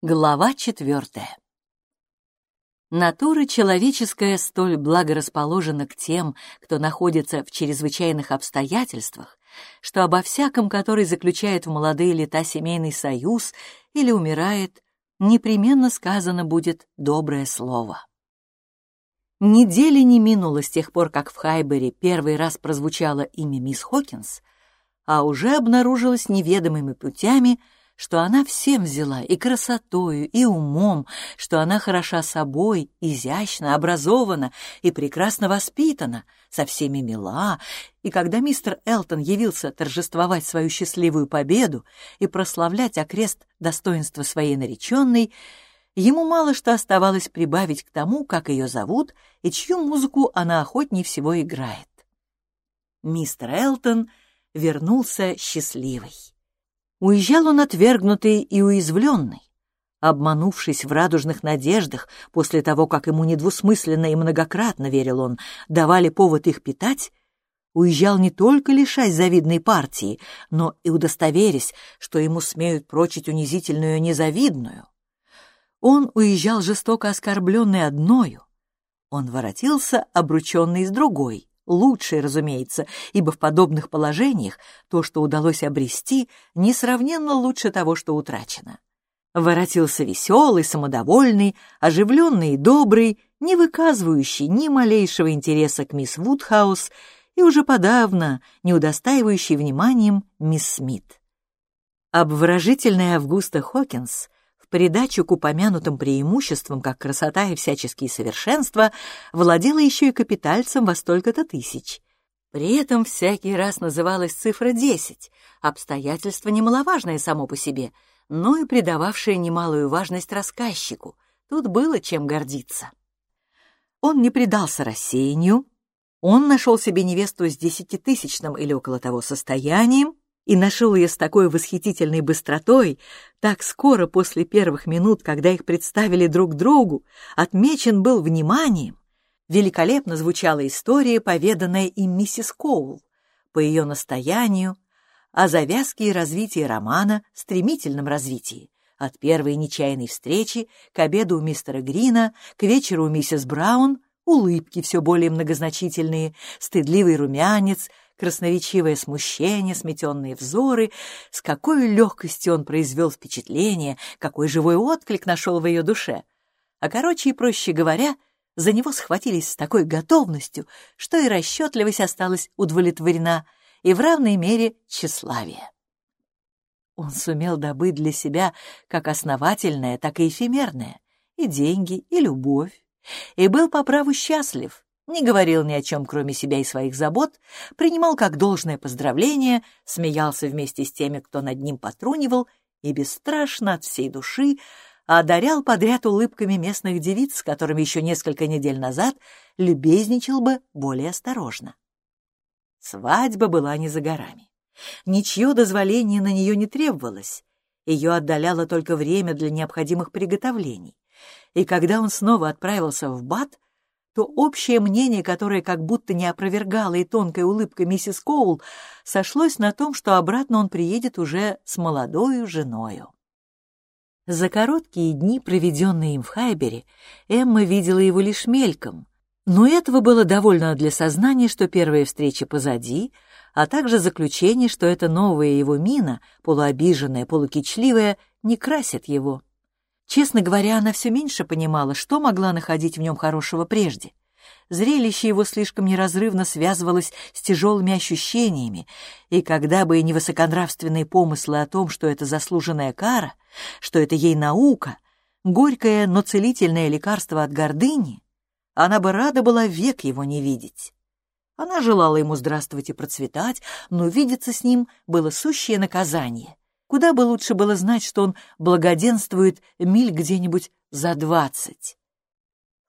Глава четвертая. Натура человеческая столь благорасположена к тем, кто находится в чрезвычайных обстоятельствах, что обо всяком, который заключает в молодые лета семейный союз или умирает, непременно сказано будет доброе слово. Недели не минуло с тех пор, как в Хайбере первый раз прозвучало имя мисс Хокинс, а уже обнаружилось неведомыми путями — что она всем взяла и красотою, и умом, что она хороша собой, изящно, образована и прекрасно воспитана, со всеми мила, и когда мистер Элтон явился торжествовать свою счастливую победу и прославлять окрест достоинства своей нареченной, ему мало что оставалось прибавить к тому, как ее зовут и чью музыку она охотнее всего играет. Мистер Элтон вернулся счастливый. Уезжал он отвергнутый и уязвленный, обманувшись в радужных надеждах после того, как ему недвусмысленно и многократно, верил он, давали повод их питать, уезжал не только лишась завидной партии, но и удостоверясь, что ему смеют прочить унизительную незавидную. Он уезжал жестоко оскорбленный одною, он воротился обрученный с другой, лучшее, разумеется, ибо в подобных положениях то, что удалось обрести, несравненно лучше того, что утрачено. Воротился веселый, самодовольный, оживленный и добрый, не выказывающий ни малейшего интереса к мисс Вудхаус и уже подавно не удостаивающий вниманием мисс Смит. Обворожительная Августа Хокинс придачу к упомянутым преимуществам, как красота и всяческие совершенства, владела еще и капитальцем во столько-то тысяч. При этом всякий раз называлась цифра 10, обстоятельство немаловажное само по себе, но и придававшее немалую важность рассказчику. Тут было чем гордиться. Он не предался рассеянию, он нашел себе невесту с десятитысячным или около того состоянием, и нашел ее с такой восхитительной быстротой, так скоро после первых минут, когда их представили друг другу, отмечен был вниманием. Великолепно звучала история, поведанная им миссис Коул, по ее настоянию, о завязке и развитии романа, стремительном развитии, от первой нечаянной встречи к обеду у мистера Грина, к вечеру у миссис Браун, улыбки все более многозначительные, стыдливый румянец — красноречивое смущение, сметенные взоры, с какой легкостью он произвел впечатление, какой живой отклик нашел в ее душе. А короче и проще говоря, за него схватились с такой готовностью, что и расчетливость осталась удовлетворена, и в равной мере тщеславие. Он сумел добыть для себя как основательное, так и эфемерное, и деньги, и любовь, и был по праву счастлив, не говорил ни о чем, кроме себя и своих забот, принимал как должное поздравление, смеялся вместе с теми, кто над ним потрунивал, и бесстрашно от всей души одарял подряд улыбками местных девиц, с которыми еще несколько недель назад любезничал бы более осторожно. Свадьба была не за горами. Ничье дозволение на нее не требовалось, ее отдаляло только время для необходимых приготовлений. И когда он снова отправился в Бат, то общее мнение, которое как будто не опровергало и тонкой улыбкой миссис Коул, сошлось на том, что обратно он приедет уже с молодою женою. За короткие дни, проведенные им в Хайбере, Эмма видела его лишь мельком, но этого было довольно для сознания, что первая встреча позади, а также заключение, что эта новая его мина, полуобиженная, полукичливая, не красит его. Честно говоря, она все меньше понимала, что могла находить в нем хорошего прежде. Зрелище его слишком неразрывно связывалось с тяжелыми ощущениями, и когда бы и не высоконравственные помыслы о том, что это заслуженная кара, что это ей наука, горькое, но целительное лекарство от гордыни, она бы рада была век его не видеть. Она желала ему здравствовать и процветать, но видеться с ним было сущее наказание. Куда бы лучше было знать, что он благоденствует миль где-нибудь за двадцать.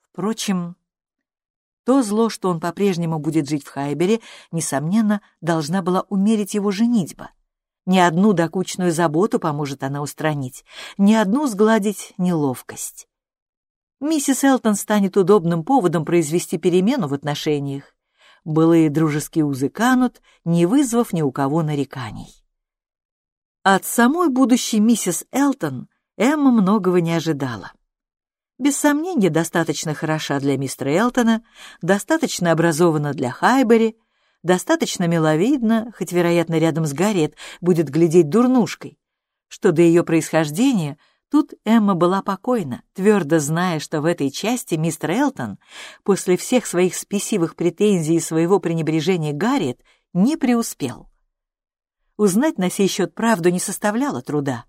Впрочем, то зло, что он по-прежнему будет жить в Хайбере, несомненно, должна была умерить его женитьба. Ни одну докучную заботу поможет она устранить, ни одну сгладить неловкость. Миссис Элтон станет удобным поводом произвести перемену в отношениях. Былые дружеские узы канут, не вызвав ни у кого нареканий. От самой будущей миссис Элтон Эмма многого не ожидала. Без сомнения, достаточно хороша для мистера Элтона, достаточно образована для Хайбери, достаточно миловидна, хоть, вероятно, рядом с Гарриет будет глядеть дурнушкой. Что до ее происхождения, тут Эмма была покойна, твердо зная, что в этой части мистер Элтон, после всех своих спесивых претензий и своего пренебрежения Гарриет, не преуспел. Узнать на сей счет правду не составляло труда.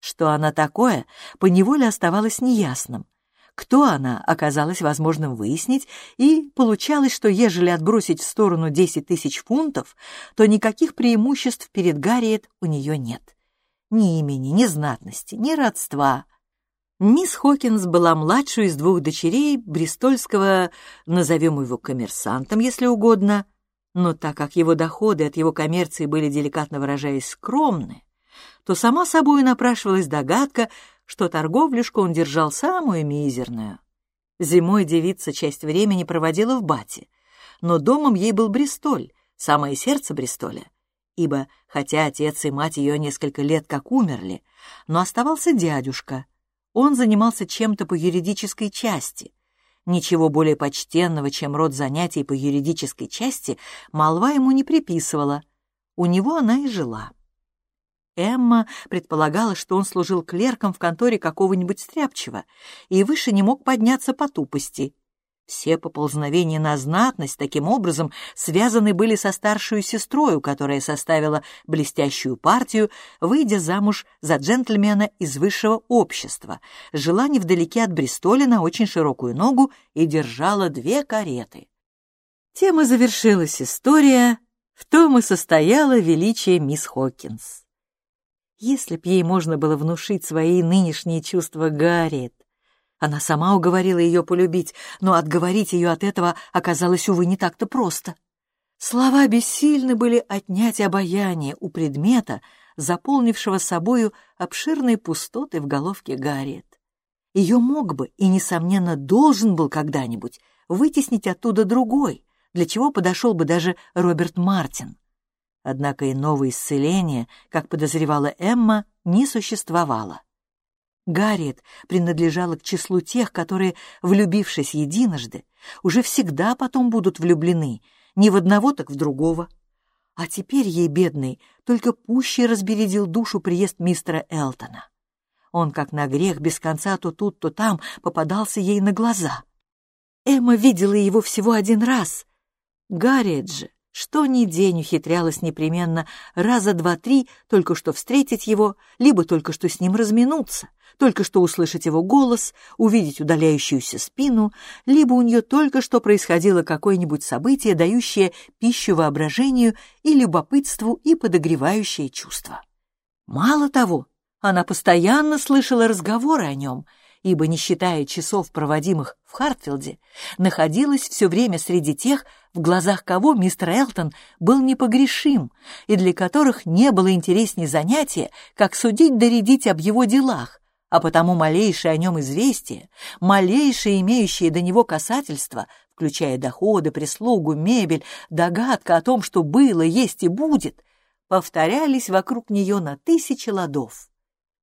Что она такое, поневоле оставалось неясным. Кто она, оказалось возможным выяснить, и получалось, что ежели отбросить в сторону 10 тысяч фунтов, то никаких преимуществ перед Гарриет у нее нет. Ни имени, ни знатности, ни родства. Мисс Хокинс была младшей из двух дочерей бристольского, назовем его коммерсантом, если угодно, но так как его доходы от его коммерции были, деликатно выражаясь, скромны, то сама собой напрашивалась догадка, что торговлюшку он держал самую мизерную. Зимой девица часть времени проводила в Бате, но домом ей был Бристоль, самое сердце Бристоля, ибо, хотя отец и мать ее несколько лет как умерли, но оставался дядюшка. Он занимался чем-то по юридической части. Ничего более почтенного, чем род занятий по юридической части, молва ему не приписывала. У него она и жила. Эмма предполагала, что он служил клерком в конторе какого-нибудь стряпчего и выше не мог подняться по тупости. Все поползновения на знатность таким образом связаны были со старшую сестрою, которая составила блестящую партию, выйдя замуж за джентльмена из высшего общества, жила невдалеке от Бристоля на очень широкую ногу и держала две кареты. Тем и завершилась история, в том и состояла величие мисс Хокинс. Если б ей можно было внушить свои нынешние чувства Гарриет. Она сама уговорила ее полюбить, но отговорить ее от этого оказалось, увы, не так-то просто. Слова бессильны были отнять обаяние у предмета, заполнившего собою обширные пустоты в головке Гарриет. Ее мог бы и, несомненно, должен был когда-нибудь вытеснить оттуда другой, для чего подошел бы даже Роберт Мартин. Однако иного исцеления, как подозревала Эмма, не существовало. Гарриет принадлежала к числу тех, которые, влюбившись единожды, уже всегда потом будут влюблены, не в одного, так в другого. А теперь ей, бедный, только пуще разбередил душу приезд мистера Элтона. Он, как на грех, без конца то тут, то там попадался ей на глаза. Эмма видела его всего один раз. Гарриет же что ни день ухитрялась непременно раза два-три только что встретить его, либо только что с ним разминуться, только что услышать его голос, увидеть удаляющуюся спину, либо у нее только что происходило какое-нибудь событие, дающее пищу воображению и любопытству и подогревающее чувство. Мало того, она постоянно слышала разговоры о нем — ибо, не считая часов, проводимых в Хартфилде, находилась все время среди тех, в глазах кого мистер Элтон был непогрешим и для которых не было интереснее занятия, как судить-доредить об его делах, а потому малейшее о нем известие, малейшее имеющее до него касательство, включая доходы, прислугу, мебель, догадка о том, что было, есть и будет, повторялись вокруг нее на тысячи ладов.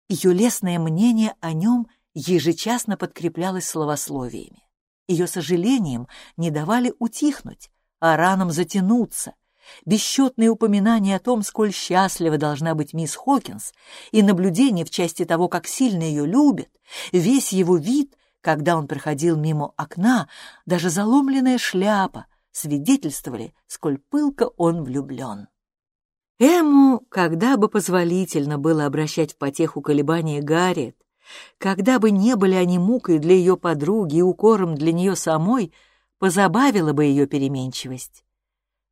Ее лестное мнение о нем ежечасно подкреплялась словословиями. Ее сожалением не давали утихнуть, а ранам затянуться. Бесчетные упоминания о том, сколь счастлива должна быть мисс Хокинс, и наблюдение в части того, как сильно ее любят, весь его вид, когда он проходил мимо окна, даже заломленная шляпа, свидетельствовали, сколь пылко он влюблен. Эму, когда бы позволительно было обращать в потеху колебания Гарриет, когда бы не были они мукой для ее подруги и укором для нее самой, позабавила бы ее переменчивость.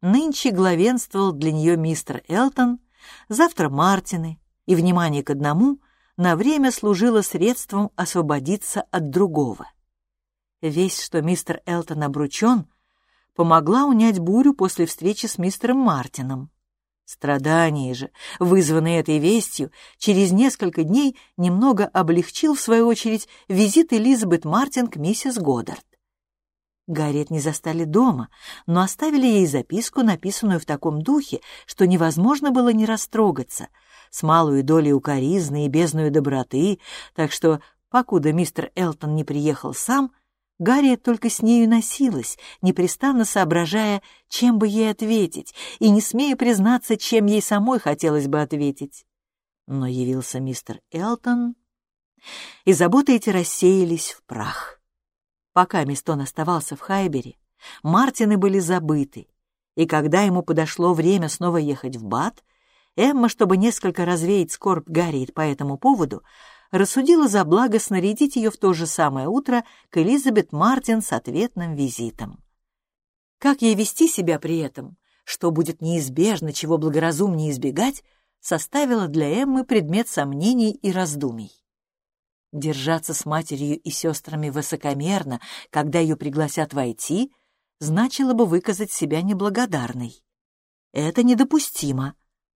Нынче главенствовал для нее мистер Элтон, завтра Мартины, и внимание к одному на время служило средством освободиться от другого. Весь, что мистер Элтон обручен, помогла унять бурю после встречи с мистером Мартином. Страдание же, вызванное этой вестью, через несколько дней немного облегчил, в свою очередь, визит Элизабет Мартин к миссис Годдард. Гарриет не застали дома, но оставили ей записку, написанную в таком духе, что невозможно было не растрогаться, с малой долей укоризны и бездную доброты, так что, покуда мистер Элтон не приехал сам, Гарриет только с нею носилась, непрестанно соображая, чем бы ей ответить, и не смея признаться, чем ей самой хотелось бы ответить. Но явился мистер Элтон, и заботы эти рассеялись в прах. Пока Мистон оставался в Хайбере, Мартины были забыты, и когда ему подошло время снова ехать в Бат, Эмма, чтобы несколько развеять скорбь Гарриет по этому поводу, рассудила за благо снарядить ее в то же самое утро к Элизабет Мартин с ответным визитом. Как ей вести себя при этом, что будет неизбежно, чего благоразумнее избегать, составила для Эммы предмет сомнений и раздумий. Держаться с матерью и сестрами высокомерно, когда ее пригласят войти, значило бы выказать себя неблагодарной. Это недопустимо,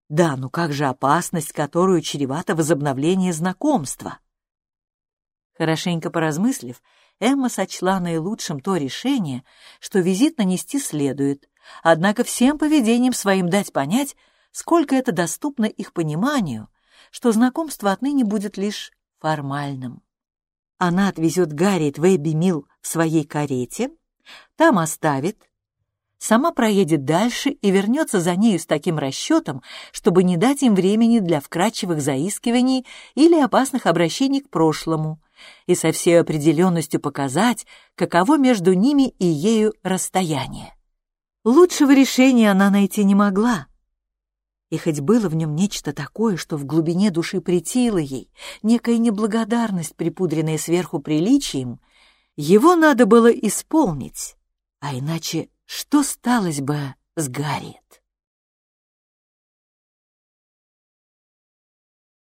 да, ну как же опасность, которую чревато возобновление знакомства? Хорошенько поразмыслив, Эмма сочла наилучшим то решение, что визит нанести следует, однако всем поведением своим дать понять, сколько это доступно их пониманию, что знакомство отныне будет лишь формальным. Она отвезет Гарриет в Эбби Милл в своей карете, там оставит, сама проедет дальше и вернется за нею с таким расчетом, чтобы не дать им времени для вкрадчивых заискиваний или опасных обращений к прошлому, и со всей определенностью показать, каково между ними и ею расстояние. Лучшего решения она найти не могла. И хоть было в нем нечто такое, что в глубине души притило ей, некая неблагодарность, припудренная сверху приличием, его надо было исполнить, а иначе что сталось бы с Гарриет?